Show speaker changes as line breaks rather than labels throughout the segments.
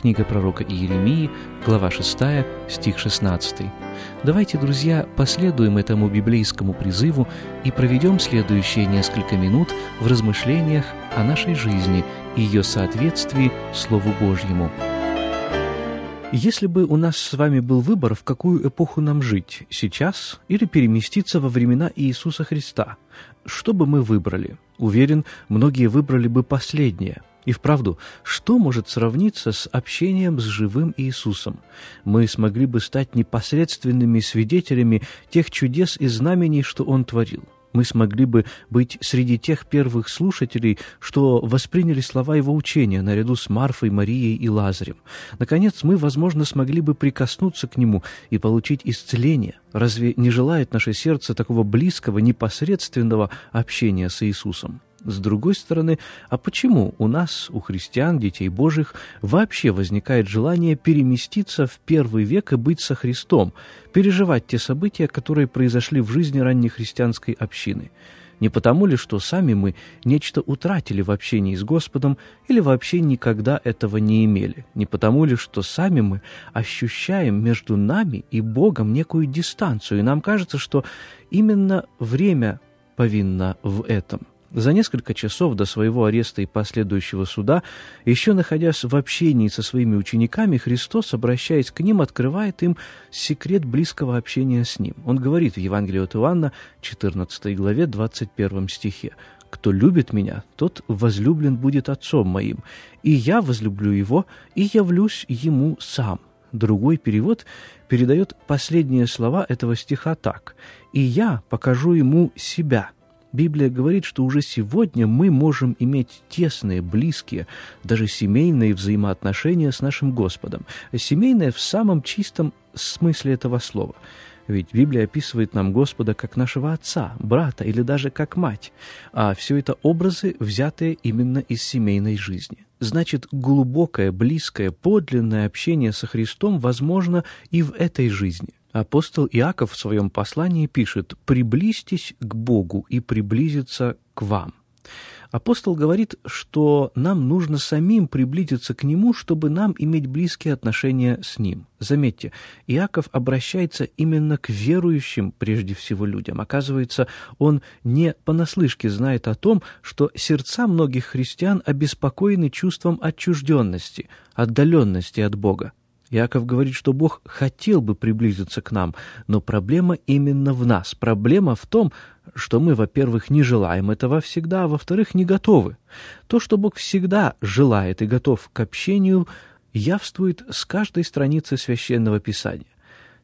Книга пророка Иеремии, глава 6, стих 16. Давайте, друзья, последуем этому библейскому призыву и проведем следующие несколько минут в размышлениях о нашей жизни и ее соответствии Слову Божьему. Если бы у нас с вами был выбор, в какую эпоху нам жить, сейчас или переместиться во времена Иисуса Христа, что бы мы выбрали? Уверен, многие выбрали бы последнее – и вправду, что может сравниться с общением с живым Иисусом? Мы смогли бы стать непосредственными свидетелями тех чудес и знамений, что Он творил. Мы смогли бы быть среди тех первых слушателей, что восприняли слова Его учения наряду с Марфой, Марией и Лазарем. Наконец, мы, возможно, смогли бы прикоснуться к Нему и получить исцеление. Разве не желает наше сердце такого близкого, непосредственного общения с Иисусом? С другой стороны, а почему у нас, у христиан, детей Божьих, вообще возникает желание переместиться в первый век и быть со Христом, переживать те события, которые произошли в жизни ранней христианской общины? Не потому ли, что сами мы нечто утратили в общении с Господом или вообще никогда этого не имели? Не потому ли, что сами мы ощущаем между нами и Богом некую дистанцию, и нам кажется, что именно время повинно в этом? За несколько часов до своего ареста и последующего суда, еще находясь в общении со своими учениками, Христос, обращаясь к ним, открывает им секрет близкого общения с Ним. Он говорит в Евангелии от Иоанна, 14 главе, 21 стихе, «Кто любит Меня, тот возлюблен будет Отцом Моим, и Я возлюблю Его и явлюсь Ему сам». Другой перевод передает последние слова этого стиха так «И я покажу Ему Себя». Библия говорит, что уже сегодня мы можем иметь тесные, близкие, даже семейные взаимоотношения с нашим Господом. Семейные в самом чистом смысле этого слова. Ведь Библия описывает нам Господа как нашего отца, брата или даже как мать. А все это образы, взятые именно из семейной жизни. Значит, глубокое, близкое, подлинное общение со Христом возможно и в этой жизни. Апостол Иаков в своем послании пишет «приблизьтесь к Богу и приблизиться к вам». Апостол говорит, что нам нужно самим приблизиться к Нему, чтобы нам иметь близкие отношения с Ним. Заметьте, Иаков обращается именно к верующим, прежде всего, людям. Оказывается, он не понаслышке знает о том, что сердца многих христиан обеспокоены чувством отчужденности, отдаленности от Бога. Яков говорит, что Бог хотел бы приблизиться к нам, но проблема именно в нас. Проблема в том, что мы, во-первых, не желаем этого всегда, а во-вторых, не готовы. То, что Бог всегда желает и готов к общению, явствует с каждой страницы Священного Писания.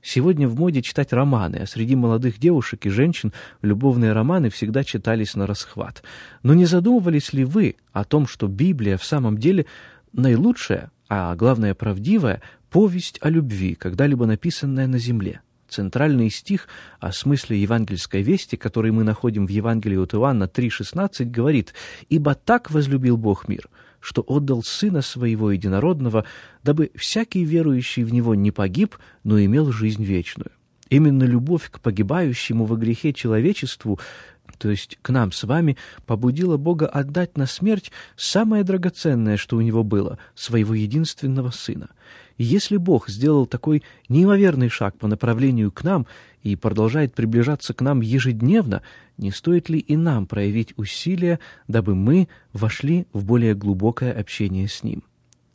Сегодня в моде читать романы, а среди молодых девушек и женщин любовные романы всегда читались на расхват. Но не задумывались ли вы о том, что Библия в самом деле наилучшая, а главное правдивая повесть о любви, когда-либо написанная на земле. Центральный стих о смысле евангельской вести, который мы находим в Евангелии от Иоанна 3,16, говорит «Ибо так возлюбил Бог мир, что отдал Сына Своего Единородного, дабы всякий верующий в Него не погиб, но имел жизнь вечную». Именно любовь к погибающему во грехе человечеству то есть к нам с вами, побудила Бога отдать на смерть самое драгоценное, что у него было, своего единственного Сына. И если Бог сделал такой неимоверный шаг по направлению к нам и продолжает приближаться к нам ежедневно, не стоит ли и нам проявить усилия, дабы мы вошли в более глубокое общение с Ним?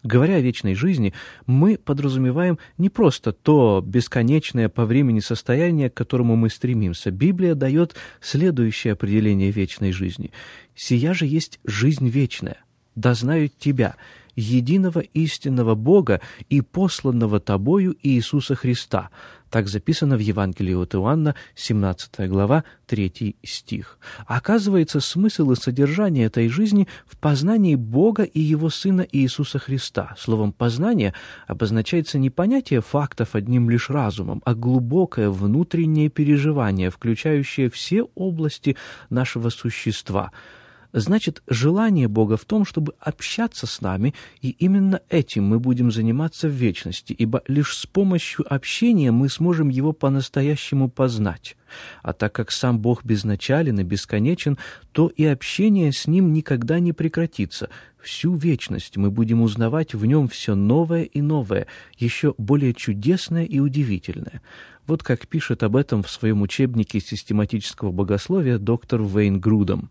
Говоря о вечной жизни, мы подразумеваем не просто то бесконечное по времени состояние, к которому мы стремимся. Библия дает следующее определение вечной жизни. «Сия же есть жизнь вечная, да знают Тебя, единого истинного Бога и посланного Тобою Иисуса Христа, Так записано в Евангелии от Иоанна, 17 глава, 3 стих. Оказывается, смысл и содержание этой жизни в познании Бога и Его Сына Иисуса Христа. Словом «познание» обозначается не понятие фактов одним лишь разумом, а глубокое внутреннее переживание, включающее все области нашего существа – Значит, желание Бога в том, чтобы общаться с нами, и именно этим мы будем заниматься в вечности, ибо лишь с помощью общения мы сможем Его по-настоящему познать. А так как сам Бог безначален и бесконечен, то и общение с Ним никогда не прекратится. Всю вечность мы будем узнавать в Нем все новое и новое, еще более чудесное и удивительное. Вот как пишет об этом в своем учебнике систематического богословия доктор Вейн Грудом.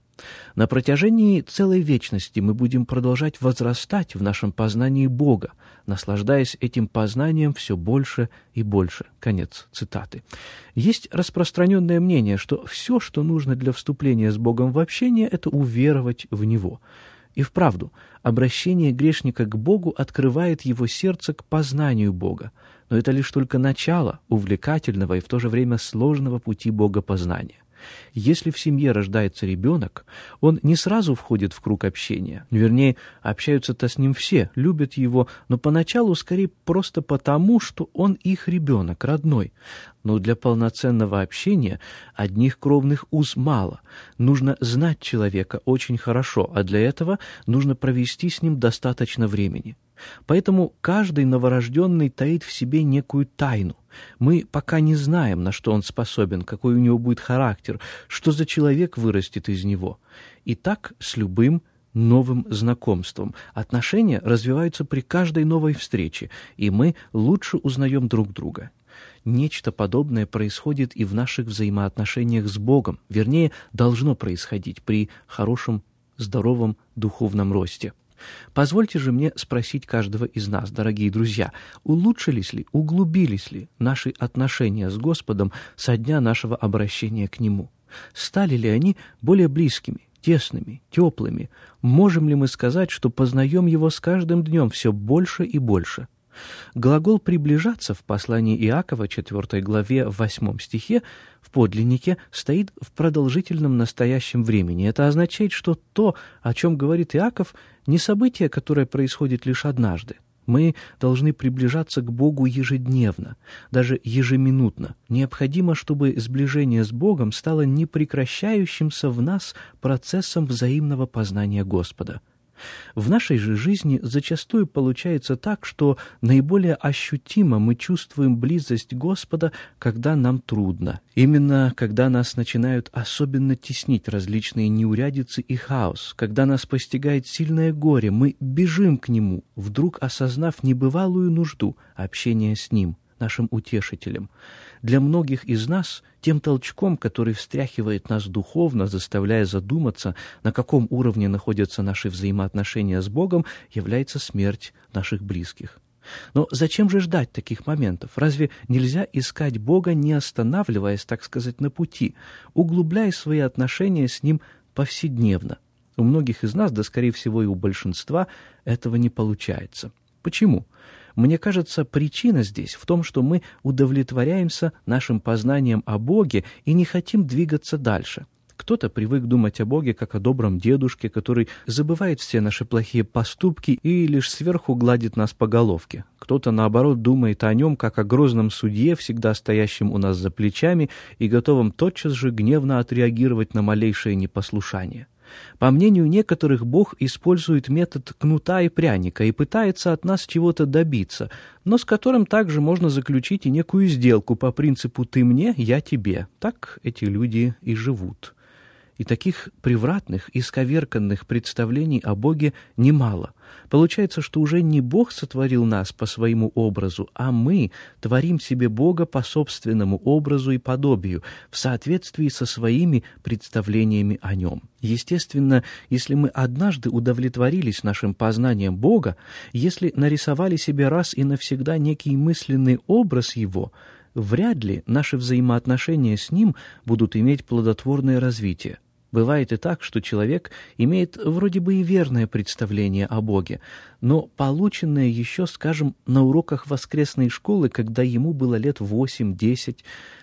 На протяжении целой вечности мы будем продолжать возрастать в нашем познании Бога, наслаждаясь этим познанием все больше и больше. Конец цитаты. Есть распространенное мнение, что все, что нужно для вступления с Богом в общение, это уверовать в Него. И вправду, обращение грешника к Богу открывает его сердце к познанию Бога, но это лишь только начало увлекательного и в то же время сложного пути богопознания. Если в семье рождается ребенок, он не сразу входит в круг общения. Вернее, общаются-то с ним все, любят его, но поначалу скорее просто потому, что он их ребенок, родной. Но для полноценного общения одних кровных уз мало. Нужно знать человека очень хорошо, а для этого нужно провести с ним достаточно времени. Поэтому каждый новорожденный таит в себе некую тайну. Мы пока не знаем, на что он способен, какой у него будет характер, что за человек вырастет из него. И так с любым новым знакомством. Отношения развиваются при каждой новой встрече, и мы лучше узнаем друг друга. Нечто подобное происходит и в наших взаимоотношениях с Богом, вернее, должно происходить при хорошем, здоровом духовном росте. Позвольте же мне спросить каждого из нас, дорогие друзья, улучшились ли, углубились ли наши отношения с Господом со дня нашего обращения к Нему? Стали ли они более близкими, тесными, теплыми? Можем ли мы сказать, что познаем Его с каждым днем все больше и больше? Глагол «приближаться» в послании Иакова, 4 главе, 8 стихе, в подлиннике стоит в продолжительном настоящем времени. Это означает, что то, о чем говорит Иаков, не событие, которое происходит лишь однажды. Мы должны приближаться к Богу ежедневно, даже ежеминутно. Необходимо, чтобы сближение с Богом стало непрекращающимся в нас процессом взаимного познания Господа. В нашей же жизни зачастую получается так, что наиболее ощутимо мы чувствуем близость Господа, когда нам трудно. Именно когда нас начинают особенно теснить различные неурядицы и хаос, когда нас постигает сильное горе, мы бежим к Нему, вдруг осознав небывалую нужду общения с Ним нашим утешителем. Для многих из нас тем толчком, который встряхивает нас духовно, заставляя задуматься, на каком уровне находятся наши взаимоотношения с Богом, является смерть наших близких. Но зачем же ждать таких моментов? Разве нельзя искать Бога, не останавливаясь, так сказать, на пути, углубляя свои отношения с Ним повседневно? У многих из нас, да скорее всего и у большинства, этого не получается. Почему? Мне кажется, причина здесь в том, что мы удовлетворяемся нашим познанием о Боге и не хотим двигаться дальше. Кто-то привык думать о Боге как о добром дедушке, который забывает все наши плохие поступки и лишь сверху гладит нас по головке. Кто-то, наоборот, думает о нем как о грозном судье, всегда стоящем у нас за плечами и готовом тотчас же гневно отреагировать на малейшее непослушание. По мнению некоторых, Бог использует метод кнута и пряника и пытается от нас чего-то добиться, но с которым также можно заключить и некую сделку по принципу «ты мне, я тебе». Так эти люди и живут. И таких превратных, исковерканных представлений о Боге немало. Получается, что уже не Бог сотворил нас по своему образу, а мы творим себе Бога по собственному образу и подобию, в соответствии со своими представлениями о Нем. Естественно, если мы однажды удовлетворились нашим познанием Бога, если нарисовали себе раз и навсегда некий мысленный образ Его, вряд ли наши взаимоотношения с Ним будут иметь плодотворное развитие. Бывает и так, что человек имеет вроде бы и верное представление о Боге, но полученное еще, скажем, на уроках воскресной школы, когда ему было лет 8-10,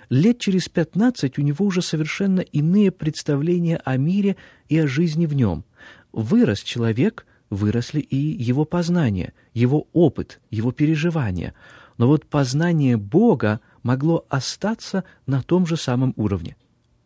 лет через 15 у него уже совершенно иные представления о мире и о жизни в нем. Вырос человек, выросли и его познания, его опыт, его переживания. Но вот познание Бога могло остаться на том же самом уровне.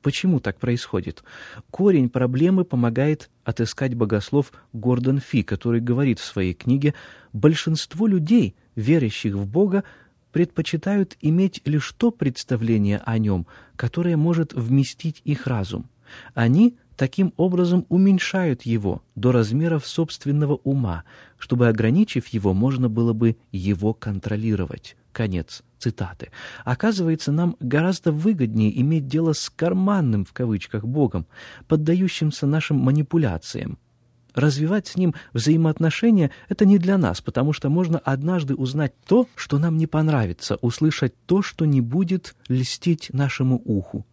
Почему так происходит? Корень проблемы помогает отыскать богослов Гордон Фи, который говорит в своей книге «Большинство людей, верящих в Бога, предпочитают иметь лишь то представление о нем, которое может вместить их разум. Они таким образом уменьшают его до размеров собственного ума, чтобы, ограничив его, можно было бы его контролировать. Конец цитаты. Оказывается, нам гораздо выгоднее иметь дело с «карманным» в кавычках Богом, поддающимся нашим манипуляциям. Развивать с ним взаимоотношения – это не для нас, потому что можно однажды узнать то, что нам не понравится, услышать то, что не будет льстить нашему уху.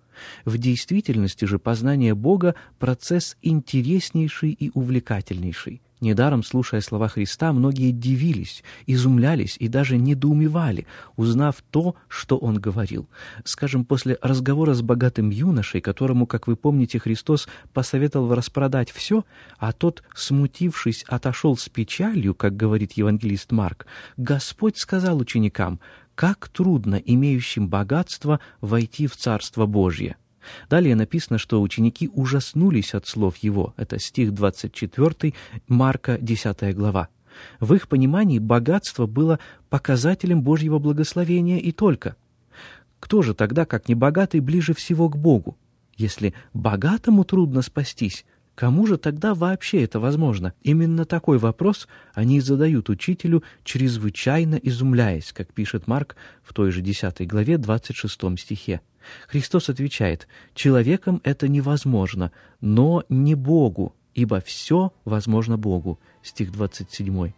В действительности же познание Бога – процесс интереснейший и увлекательнейший. Недаром, слушая слова Христа, многие дивились, изумлялись и даже недоумевали, узнав то, что Он говорил. Скажем, после разговора с богатым юношей, которому, как вы помните, Христос посоветовал распродать все, а тот, смутившись, отошел с печалью, как говорит евангелист Марк, Господь сказал ученикам, как трудно имеющим богатство войти в Царство Божье. Далее написано, что ученики ужаснулись от слов его. Это стих 24, Марка, 10 глава. В их понимании богатство было показателем Божьего благословения и только. Кто же тогда, как небогатый, ближе всего к Богу? Если богатому трудно спастись, Кому же тогда вообще это возможно? Именно такой вопрос они задают учителю, чрезвычайно изумляясь, как пишет Марк в той же 10 главе 26 стихе. Христос отвечает, «Человеком это невозможно, но не Богу, ибо все возможно Богу». Стих 27.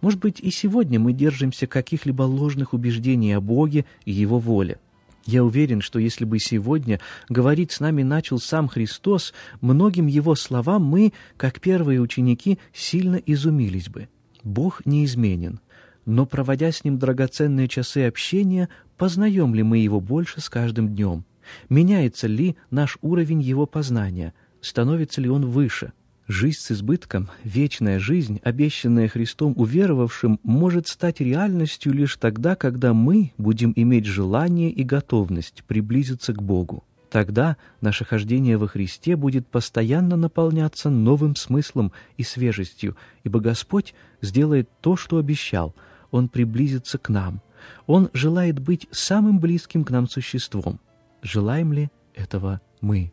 Может быть, и сегодня мы держимся каких-либо ложных убеждений о Боге и Его воле. Я уверен, что если бы сегодня говорить с нами начал сам Христос, многим Его словам мы, как первые ученики, сильно изумились бы. Бог неизменен, но, проводя с Ним драгоценные часы общения, познаем ли мы Его больше с каждым днем? Меняется ли наш уровень Его познания? Становится ли он выше? Жизнь с избытком, вечная жизнь, обещанная Христом уверовавшим, может стать реальностью лишь тогда, когда мы будем иметь желание и готовность приблизиться к Богу. Тогда наше хождение во Христе будет постоянно наполняться новым смыслом и свежестью, ибо Господь сделает то, что обещал. Он приблизится к нам. Он желает быть самым близким к нам существом. Желаем ли этого мы?